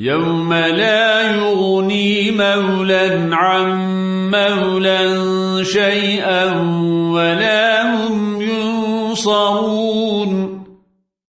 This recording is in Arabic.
يوم لا يغني مولا عن مولا شيئا ولا هم ينصرون.